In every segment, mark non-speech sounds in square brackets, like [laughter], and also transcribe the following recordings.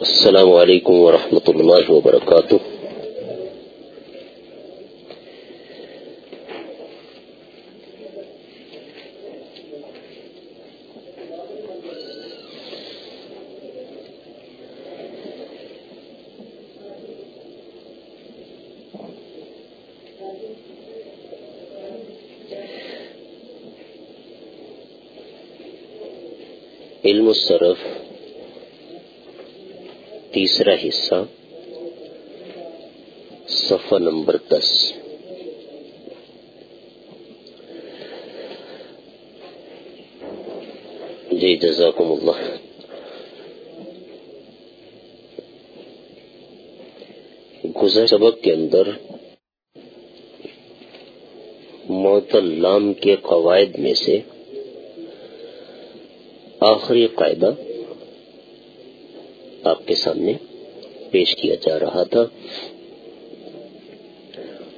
السلام علیکم ورحمۃ اللہ وبرکاتہ۔ علم الصرف تیسرا حصہ، صفحہ نمبر دس۔ جی جزاکم اللہ۔ گزر سبق کے اندر معطلام کے قواعد میں سے آخری قاعدہ سامنے پیش کیا جا رہا تھا۔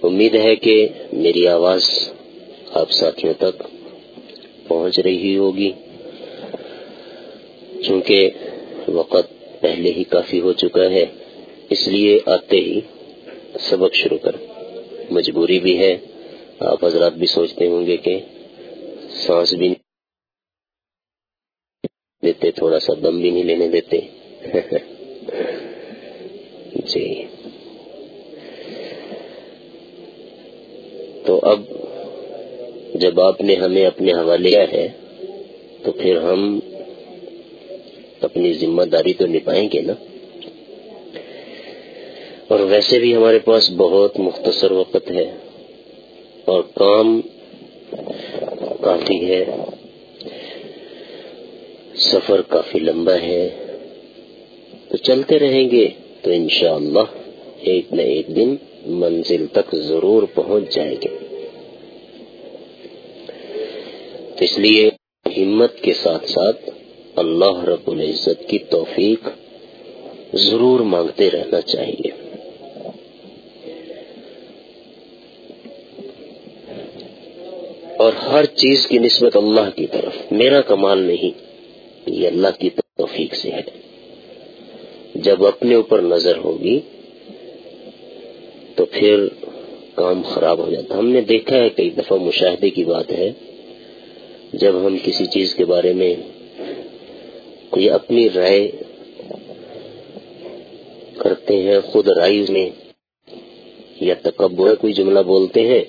امید ہے کہ میری آواز آپ ساتھیوں تک پہنچ رہی ہوگی۔ چونکہ وقت پہلے ہی کافی ہو چکا ہے، اس لیے آتے ہی سبق شروع کر۔ مجبوری بھی ہے۔ آپ حضرات بھی سوچتے ہوں گے کہ سانس بھی نہیں دیتے، تھوڑا سا دم بھی نہیں لینے دیتے۔ [laughs] جی۔ تو اب جب آپ نے ہمیں اپنے حوالے کیا ہے، تو پھر ہم اپنی ذمہ داری تو نبھائیں گے نا؟ اور ویسے بھی ہمارے پاس بہت مختصر وقت ہے اور کام کافی ہے۔ سفر کافی لمبا ہے۔ تو چلتے رہیں گے تو انشاءاللہ ایک نہ ایک دن منزل تک ضرور پہنچ جائیں گے۔ تو اس لیے ہمت کے ساتھ ساتھ اللہ رب العزت کی توفیق ضرور مانگتے رہنا چاہیے۔ اور ہر چیز کی نسبت اللہ کی طرف، میرا کمال نہیں، یہ اللہ کی توفیق سے ہے جب اپنے اوپر نظر ہوگی تو پھر کام خراب ہو جاتا ہم نے دیکھا ہے کئی دفعہ مشاہدے کی بات ہے، جب ہم کسی چیز کے بارے میں کوئی اپنی رائے کرتے ہیں، خود رائے میں یا تکبر کوئی جملہ بولتے ہیں،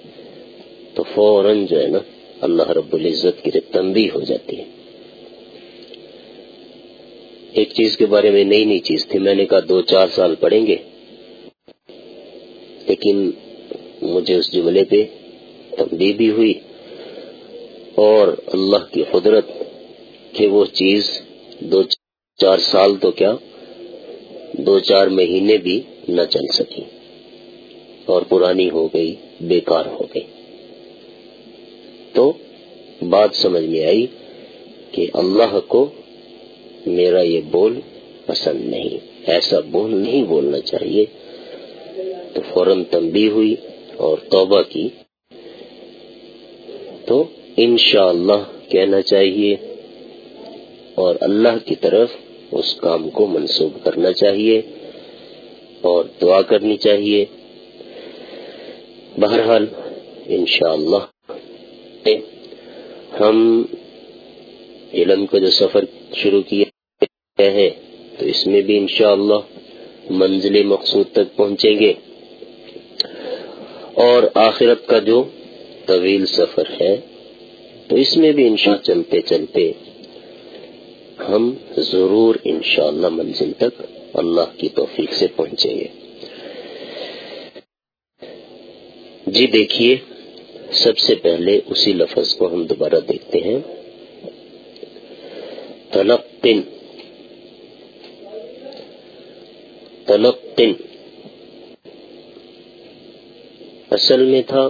تو فوراً جو ہے نا، اللہ رب العزت کی تنبیہ ہو جاتی ہے۔ ایک چیز کے بارے میں نئی نئی چیز تھی۔ میں نے کہا دو چار سال پڑھیں گے۔ لیکن مجھے اس جملے پہ تبدیل بھی ہوئی اور اللہ کی قدرت کہ وہ چیز دو چار سال تو کیا دو چار مہینے بھی نہ چل سکی اور پرانی ہو گئی، بیکار ہو گئی۔ تو بات سمجھ میں آئی کہ اللہ کو میرا یہ بول پسند نہیں۔ ایسا بول نہیں بولنا چاہیے۔ تو فوراً تنبیہ ہوئی اور توبہ کی۔ تو انشاءاللہ اللہ کہنا چاہیے اور اللہ کی طرف اس کام کو منسوب کرنا چاہیے اور دعا کرنی چاہیے۔ بہرحال انشاءاللہ ہم علم کا جو سفر شروع کیا ہے تو اس میں بھی انشاءاللہ منزل مقصود تک پہنچیں گے۔ اور آخرت کا جو طویل سفر ہے، تو اس میں بھی انشاء چلتے چلتے ہم ضرور انشاءاللہ منزل تک اللہ کی توفیق سے پہنچیں گے۔ جی دیکھیے، سب سے پہلے اسی لفظ کو ہم دوبارہ دیکھتے ہیں۔ تلقن۔ تلقن اصل میں تھا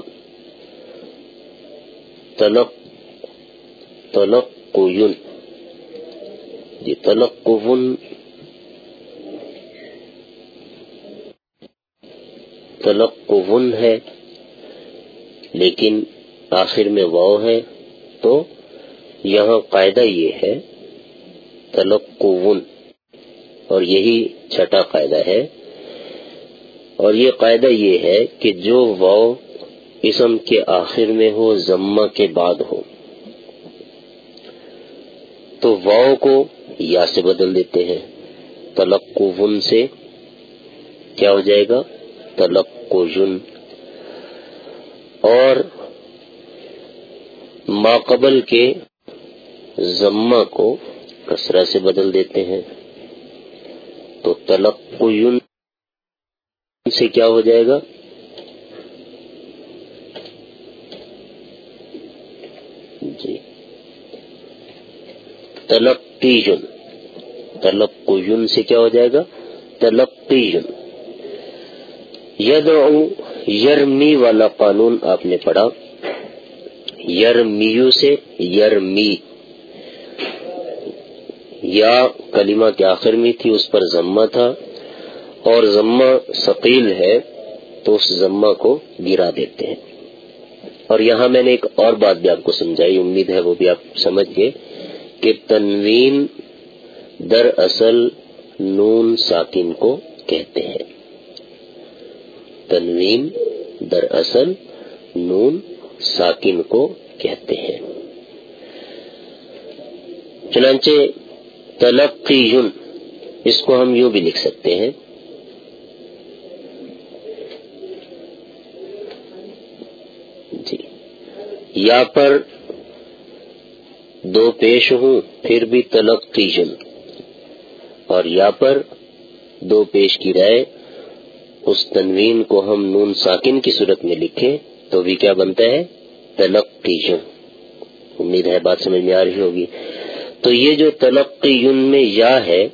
تلق تلق جی تلق تلق ہے، لیکن آخر میں واؤ ہے۔ تو یہاں قاعدہ یہ ہے تلقون اور یہی چھٹا قاعدہ ہے۔ اور یہ قاعدہ یہ ہے کہ جو واؤ اسم کے آخر میں ہو، ضمہ کے بعد ہو۔ تو واؤ کو یا سے بدل دیتے ہیں۔ تلق سے کیا ہو جائے گا؟ تلق اور ماقبل کے ضمہ کو کسرا سے بدل دیتے ہیں۔ تو تلق سے کیا ہو جائے گا؟ جی۔ تلقی جن تلق سے کیا ہو جائے گا؟ تلقی جن ید یرمی والا قانون آپ نے پڑھا۔ یرمیو سے یرمی۔ یا کلمہ کے آخر میں تھی، اس پر ضمہ تھا۔ اور ضمہ ثقیل ہے تو اس ضمہ کو گرا دیتے ہیں۔ اور یہاں میں نے ایک اور بات بھی آپ کو سمجھائی، امید ہے وہ بھی آپ سمجھ گئے، کہ تنوین در اصل نون ساکن کو کہتے ہیں۔ تنوین در اصل نون ساکن کو کہتے ہیں۔ چنانچہ تلقی اس کو ہم یوں بھی لکھ سکتے ہیں۔ جی۔ یا پر دو پیش ہوں، پھر بھی تلقی اور یا پر دو پیش کی رائے، اس تنوین کو ہم نون ساکن کی صورت میں لکھیں تو بھی کیا بنتا ہے؟ تلقی امید ہے بات سمجھ میں آ رہی ہوگی۔ تو یہ جو تلقی میں یا ہے،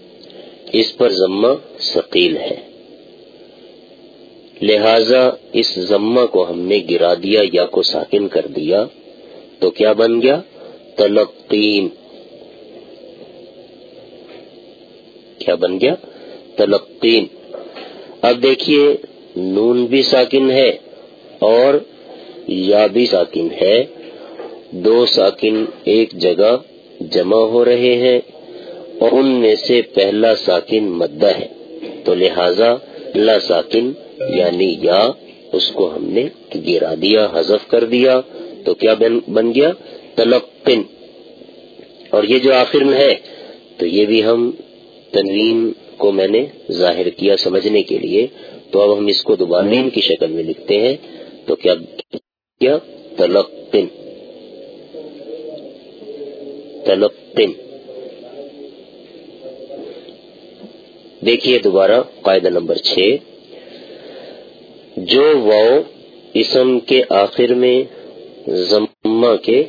اس پر ضمہ ثقیل ہے۔ لہذا اس ضمہ کو ہم نے گرا دیا یا کو ساکن کر دیا، تو کیا بن گیا؟ تلقین۔ کیا بن گیا؟ تلقین۔ اب دیکھیے، نون بھی ساکن ہے اور یا بھی ساکن ہے، دو ساکن ایک جگہ جمع ہو رہے ہیں اور ان میں سے پہلا ساکن مدہ ہے۔ تو لہذا لا ساکن یعنی یا اس کو ہم نے گرا دیا، حذف کر دیا، تو کیا بن گیا؟ تلقن۔ اور یہ جو آخر میں ہے، تو یہ بھی ہم تنوین کو میں نے ظاہر کیا سمجھنے کے لیے۔ تو اب ہم اس کو دوبارہ کی شکل میں لکھتے ہیں۔ تو کیا کیا تلقن۔ تلقن دیکھیے دوبارہ قاعدہ نمبر چھ۔ جو واؤ اسم کے آخر میں ضمہ کے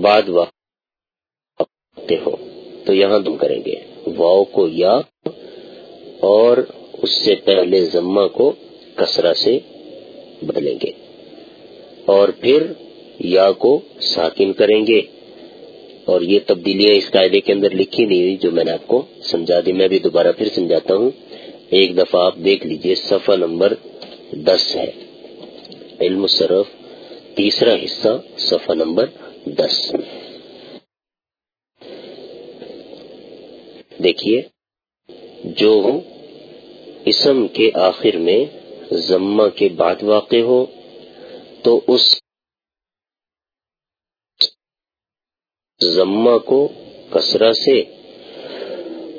بعد واقع ہو، تو یہاں تم کریں گے۔ واؤ کو یا اور اس سے پہلے ضمہ کو کسرا سے بدلیں گے۔ اور پھر یا کو ساکن کریں گے۔ اور یہ تبدیلیاں اس قاعدے کے اندر لکھی نہیں ہوئی جو میں نے آپ کو سمجھا دی، میں بھی دوبارہ پھر سمجھاتا ہوں۔ ایک دفعہ آپ دیکھ لیجیے، صفحہ نمبر دس ہے۔ علم صرف، تیسرا حصہ، صفحہ نمبر دس۔ دیکھیے، جو اسم کے آخر میں ضمہ کے بعد واقع ہو، تو اس ضمہ کو کسرا سے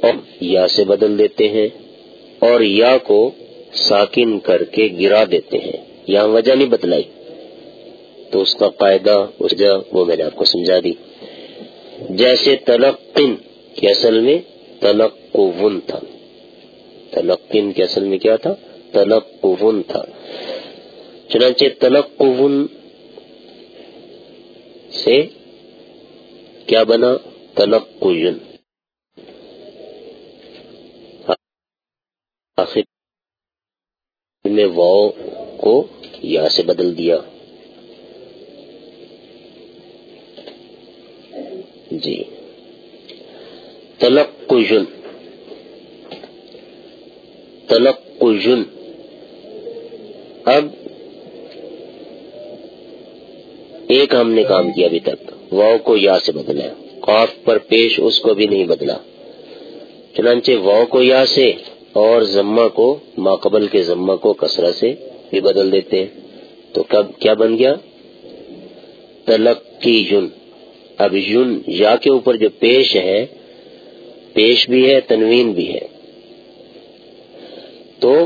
اور یا سے بدل دیتے ہیں اور یا کو ساکن کر کے گرا دیتے ہیں۔ یہاں وجہ نہیں بتلائی۔ تو اس کا قاعدہ ارجا وہ میں نے آپ کو سمجھا دی۔ جیسے تلقن کے اصل میں تلق ون تھا۔ تلقن کے اصل میں کیا تھا؟ تلق ون تھا۔ چنانچہ تلق ون سے کیا بنا؟ تلق آخر میں واؤ کو یا سے بدل دیا۔ جی۔ تلق کن تلق کن اب ایک ہم نے کام کیا ابھی تک۔ واؤ کو یا سے بدلا قاف پر پیش اس کو بھی نہیں بدلا۔ چنانچہ واؤ کو یا سے اور ضمہ کو ماقبل کے ضمہ کو کسرہ سے بھی بدل دیتے ہیں۔ تو کب کیا بن گیا؟ تلقی یون اب یون یا کے اوپر جو پیش ہے، پیش بھی ہے، تنوین بھی ہے۔ تو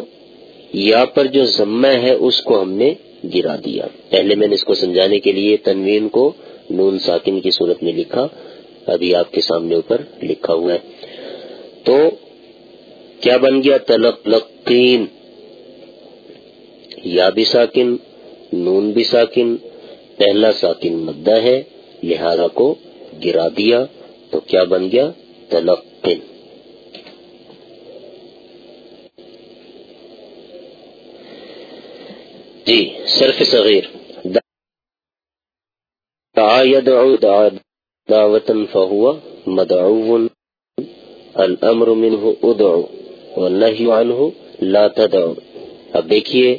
یا پر جو ضمہ ہے، اس کو ہم نے گرا دیا۔ پہلے میں نے اس کو سمجھانے کے لیے تنوین کو نون ساکن کی صورت میں لکھا، ابھی آپ کے سامنے اوپر لکھا ہوا ہے۔ تو کیا بن گیا تلق یا بھی ساکن، نون بھی ساکن، پہلا ساکن مدہ ہے، لہذا کو گرا دیا، تو کیا بن گیا تلقن جی صرف صغیر۔ دعا يدعو دعا دعوة فهو مدعو. الامر منه ادعو، والنهي عنه لا تدعو. اب دیکھیے،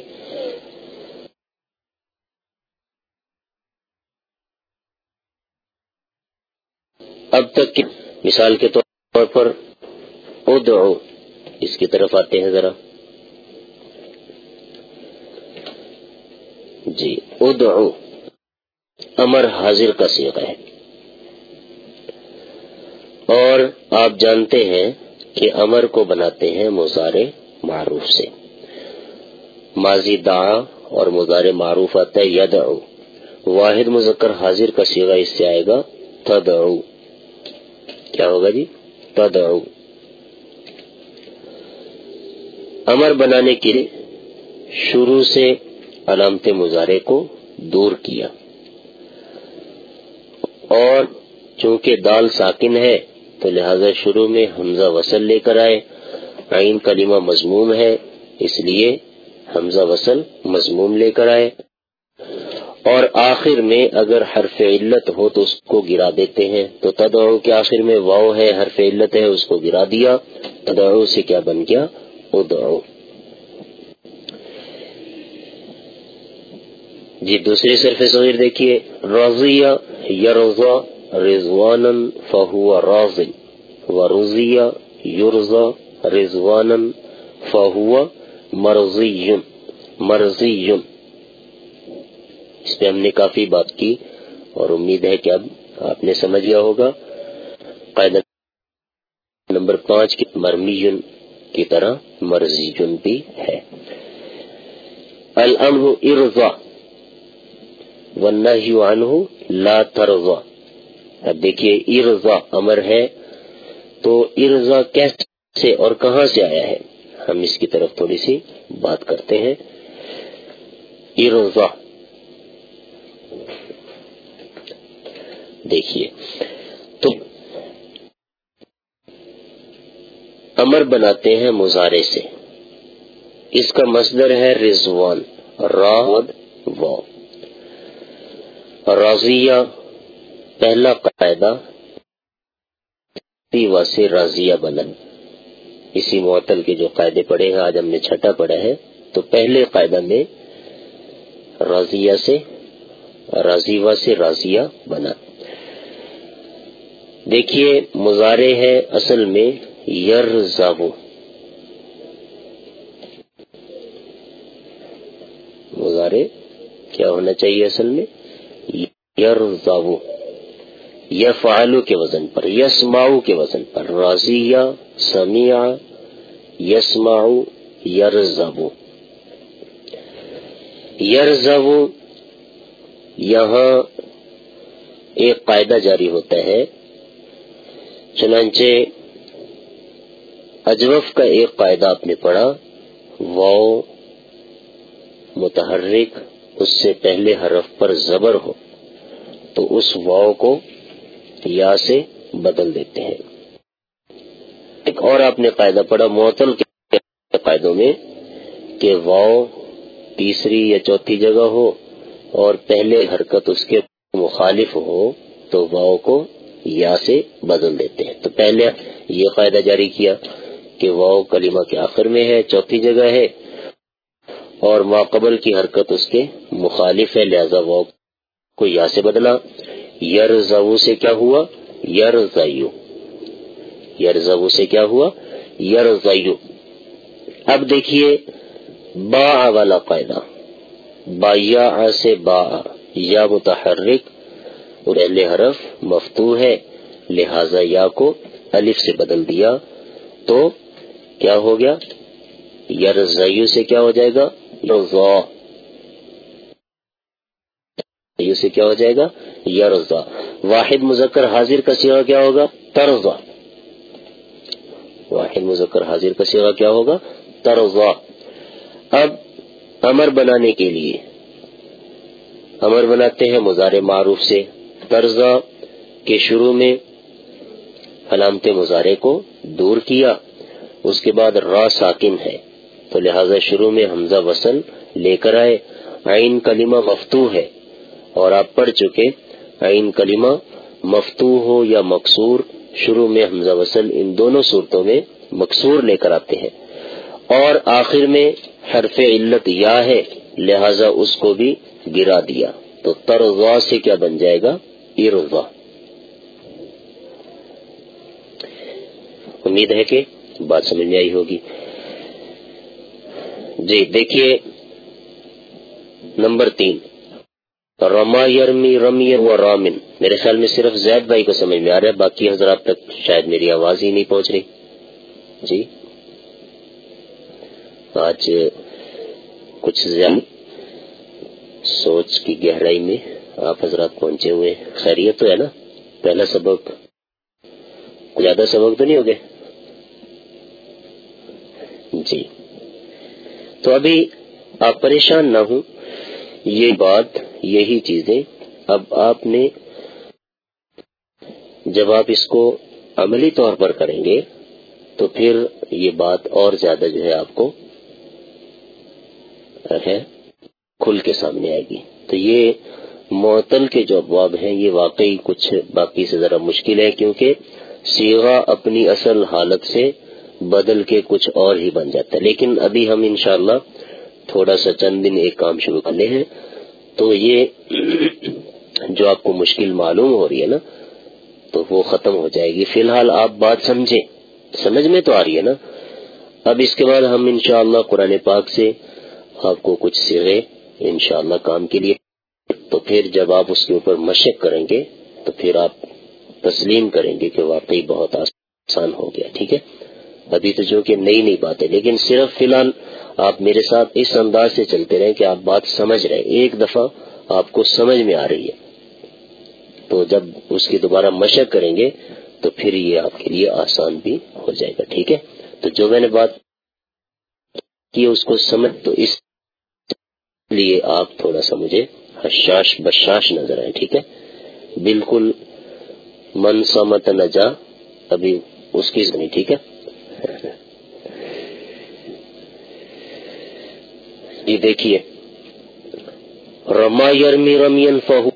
اب تک کی مثال کے طور پر ادعو، اس کی طرف آتے ہیں ذرا۔ جی ادعو۔ امر حاضر کا سیغ ہے۔ اور آپ جانتے ہیں کہ امر کو بناتے ہیں مزار معروف سے۔ ماضی دعا اور مزار معروف آتا ہے یدعو۔ واحد مذکر حاضر کا سیغا اس سے آئے گا، تدعو۔ کیا ہوگا جی؟ تدعو۔ امر بنانے کے لیے شروع سے علامت مظاہرے کو دور کیا۔ اور چونکہ دال ساکن ہے تو لہذا شروع میں حمزہ وصل لے کر آئے۔ عین کلمہ مضموم ہے، اس لیے حمزہ وصل مضموم لے کر آئے۔ اور آخر میں اگر حرف علت ہو تو اس کو گرا دیتے ہیں۔ تو تدعو کے آخر میں واؤ ہے، حرف علت ہے، اس کو گرا دیا۔ تدعو سے کیا بن گیا؟ ادعو۔ جی دوسری صرف صغیر دیکھیے، رضیہ یرزا رضوان فہو راز و رضیہ یورزا رضوان فہو مرضی مرضی۔ اس پہ ہم نے کافی بات کی اور امید ہے کہ اب آپ نے سمجھ گیا ہوگا۔ قاعدہ نمبر پانچ کی مرمی کی طرح مرضی بھی ہے۔ الامر ارضا والنہی عنہ لا ترضا اب دیکھیے، ارضا امر ہے تو ارضا کیسے اور کہاں سے آیا ہے؟ ہم اس کی طرف تھوڑی سی بات کرتے ہیں۔ ارضا۔ دیکھیے، تو امر بناتے ہیں مظاہرے سے۔ اس کا مصدر ہے رضوان راود و رضیہ پہلا قاعدہ سے رضیہ بلند اسی معطل کے جو قاعدے پڑے ہیں، آج ہم نے چھٹا پڑھا ہے۔ تو پہلے قاعدہ میں رضیہ سے رضیوا سے رضیہ بنا۔ دیکھیے مظاہرے ہے اصل میں یر مظاہرے کیا ہونا چاہیے اصل میں؟ یر یفعلو کے وزن پر یسماؤ کے وزن پر رضیہ سمیع یسماؤ یرزبو یرزبو یہاں ایک قاعدہ جاری ہوتا ہے، چنانچہ اجوف کا ایک قاعدہ آپ نے پڑھا واؤ متحرک اس سے پہلے حرف پر زبر ہو، تو اس واؤ کو یا سے بدل دیتے ہیں۔ ایک اور آپ نے قاعدہ پڑھا، معطل کے قاعدوں میں کہ واؤ تیسری یا چوتھی جگہ ہو اور پہلے حرکت اس کے مخالف ہو، تو واؤ کو یا سے بدل دیتے ہیں۔ تو پہلے یہ قاعدہ جاری کیا کہ واؤ کلمہ کے آخر میں ہے، چوتھی جگہ ہے اور ماقبل کی حرکت اس کے مخالف ہے، لہذا واؤ کو یا سے بدلا۔ یر سے کیا ہوا؟ یر یر سے کیا ہوا؟ یرزیو اب دیکھیے با والا قاعدہ۔ با یا سے با یا متحرک۔ پہلے حرف مفتو ہے، لہذا یا کو الف سے بدل دیا تو کیا ہو گیا؟ یرزیو سے کیا ہو جائے گا؟ رضا سے کیا ہو جائے گا؟ یرزا واحد مذکر حاضر کا سیوا کیا ہوگا؟ ترزا واحد مذکر حاضر کا سیوا کیا ہوگا؟ ترزا اب امر بنانے کے لیے۔ امر بناتے ہیں مزار معروف سے۔ ترزا کے شروع میں علامت مظاہرے کو دور کیا۔ اس کے بعد را ساکن ہے۔ تو لہذا شروع میں حمزہ وصل لے کر آئے۔ عین کلمہ مفتو ہے۔ اور آپ پڑھ چکے۔ عین کلمہ مفتو ہو یا مقصور شروع میں حمزہ وصل ان دونوں صورتوں میں مقصور لے کر آتے ہیں۔ اور آخر میں حرف علت یا ہے، لہذا اس کو بھی گرا دیا۔ تو ترغا سے کیا بن جائے گا؟ ارغا امید ہے کہ بات سمجھ میں آئی ہوگی۔ جی دیکھیے نمبر تین۔ رما یرمی رمی و رامن۔ میرے خیال میں صرف زید بھائی کو سمجھ میں آ رہا ہے، باقی حضرات تک شاید میری آواز ہی نہیں پہنچ رہی۔ جی۔ آج کچھ زیادہ سوچ کی گہرائی میں آپ حضرات پہنچے ہوئے خیریت تو ہے نا؟ پہلا سبق۔ زیادہ سبق تو نہیں ہو گئے؟ جی۔ تو ابھی آپ پریشان نہ ہوں۔ یہ بات، یہی چیزیں اب آپ نے جب آپ اس کو عملی طور پر کریں گے، تو پھر یہ بات اور زیادہ جو ہے آپ کو ہے، کھل کے سامنے آئے گی۔ تو یہ معطل کے جو ابواب ہیں، یہ واقعی کچھ باقی سے ذرا مشکل ہے، کیونکہ سیغا اپنی اصل حالت سے بدل کے کچھ اور ہی بن جاتا ہے۔ لیکن ابھی ہم انشاءاللہ تھوڑا سا چند دن ایک کام شروع کرنے ہیں۔ تو یہ [clears throat] جو آپ کو مشکل معلوم ہو رہی ہے نا، تو وہ ختم ہو جائے گی۔ فی الحال آپ بات سمجھیں۔ سمجھ میں تو آ رہی ہے نا۔ اب اس کے بعد ہم انشاءاللہ قرآن پاک سے آپ کو کچھ سیرے انشاءاللہ کام کے لیے۔ تو پھر جب آپ اس کے اوپر مشق کریں گے، تو پھر آپ تسلیم کریں گے کہ واقعی بہت آسان ہو گیا۔ ٹھیک ہے؟ ابھی تو جو کہ نئی نئی بات ہے لیکن صرف فی الحال آپ میرے ساتھ اس انداز سے چلتے رہیں کہ آپ بات سمجھ رہے ہیں۔ ایک دفعہ آپ کو سمجھ میں آ رہی ہے۔ تو جب اس کی دوبارہ مشق کریں گے تو پھر یہ آپ کے لیے آسان بھی ہو جائے گا، ٹھیک ہے؟ تو جو میں نے بات کی اس کو سمجھ، تو اس لیے آپ تھوڑا سا مجھے حشاش بشاش نظر آئے، ٹھیک ہے؟ بالکل من سمت نہ جا ابھی اس کی ٹھیک ہے؟ یہ دیکھیے۔ رما یرمی رمین فہو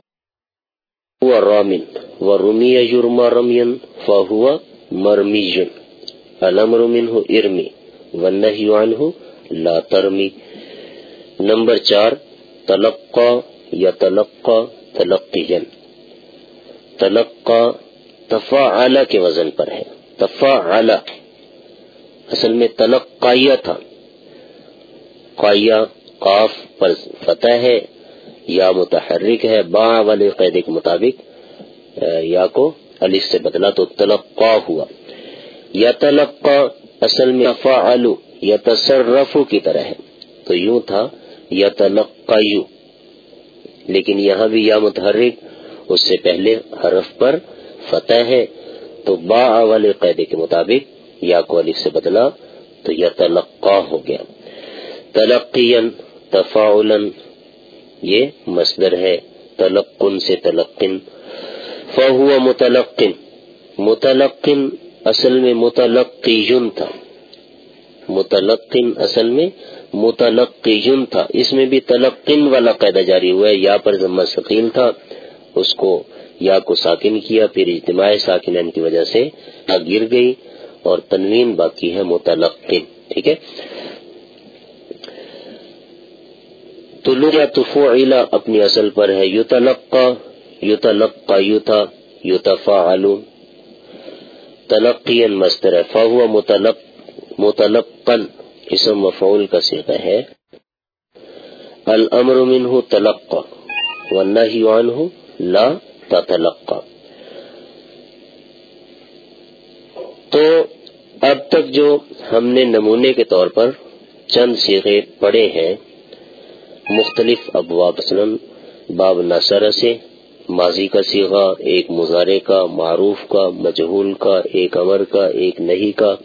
رامن و رمی یورما رمین فہو مرمیجن الامر منہ ارمی و نہ لا ترمی نمبر چار تلقا یا تلقا تلقین تلقا تفا کے وزن پر ہے۔ تفا اصل میں تلقیہ تھا۔ قائیہ قاف پر فتح ہے یا متحرک ہے با والے قیدے کے مطابق یا کو علی سے بدلا تو تلقا ہوا۔ یا تلقا اصل میں فعلو یا تصرف کی طرح ہے۔ تو یوں تھا یا تلقا لیکن یہاں بھی یا متحرک، اس سے پہلے حرف پر فتح ہے۔ تو با والے قیدے کے مطابق یا کو علی سے بدلا تو یا تلقا ہو گیا۔ تلقین تفاعلن یہ مصدر ہے تلقن سے تلقن۔ فہو متلقن۔ متلقن اصل میں متلقیون تھا۔ متلقن اصل میں متلقیون تھا۔ اس میں بھی تلقن والا قیدہ جاری ہوا ہے۔ یا پر ذمہ ثقیل تھا۔ اس کو یا کو ساکن کیا، پھر اجتماع ساکن کی وجہ سے گر گئی۔ اور تنوین باقی ہے متلقن، ٹھیک ہے؟ طلوع یا تفعیل اپنی اصل پر ہے، یتلقا یتلقا یوتا یتفعل تلقیا مستر ہے فہو متلق، متلقن، اسم مفعول کا سیکھا ہے۔ الامر منہ تلقا، والنہی عنہ لا تتلقا تو اب تک جو ہم نے نمونے کے طور پر چند سیغے پڑے ہیں، مختلف ابواب، مثلاً باب نصر سے، ماضی کا سیغا ایک مظاہرے کا، معروف کا، مجہول کا، ایک امر کا، ایک نہیں کا۔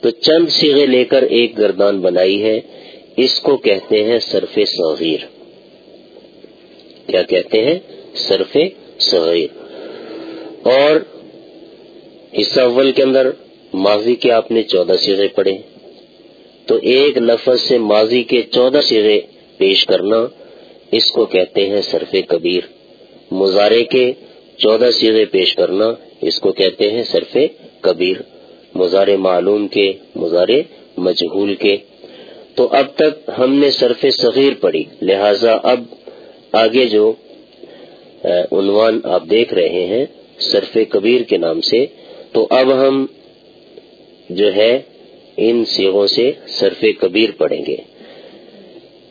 تو چند سیغے لے کر ایک گردان بنائی ہے، اس کو کہتے ہیں صرف صغیر۔ کیا کہتے ہیں؟ صرف صغیر۔ اور حصہ اول کے اندر ماضی کے آپ نے چودہ سیغے پڑھے۔ تو ایک لفظ سے ماضی کے چودہ سیغے پیش کرنا، اس کو کہتے ہیں صرف کبیر۔ مظاہرے کے چودہ سیغے پیش کرنا، اس کو کہتے ہیں صرف کبیر۔ مزار معلوم کے مزار مجہول کے۔ تو اب تک ہم نے صرف صغیر پڑھی، لہذا اب آگے جو عنوان آپ دیکھ رہے ہیں، صرف کبیر کے نام سے۔ تو اب ہم جو ہے، ان سیغوں سے صرف کبیر پڑھیں گے۔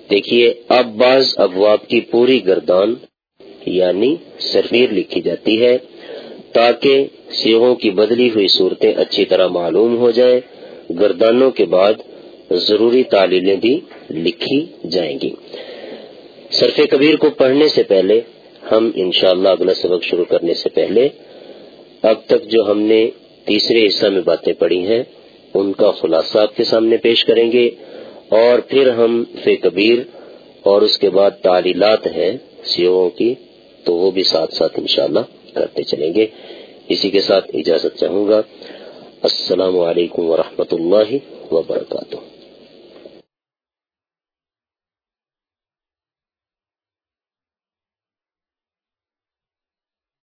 دیکھیے، اب بعض ابواب کی پوری گردان یعنی سرفیر لکھی جاتی ہے، تاکہ سیغوں کی بدلی ہوئی صورتیں اچھی طرح معلوم ہو جائیں۔ گردانوں کے بعد ضروری تعلیمیں بھی لکھی جائیں گی۔ صرف کبیر کو پڑھنے سے پہلے، ہم انشاءاللہ اگلا سبق شروع کرنے سے پہلے، اب تک جو ہم نے تیسرے حصہ میں باتیں پڑھی ہیں، ان کا خلاصہ آپ کے سامنے پیش کریں گے۔ اور پھر ہم فی کبیر اور اس کے بعد تعلیلات ہیں سیوں کی، تو وہ بھی ساتھ ساتھ انشاءاللہ کرتے چلیں گے۔ اسی کے ساتھ اجازت چاہوں گا۔ السلام علیکم ورحمۃ اللہ وبرکاتہ۔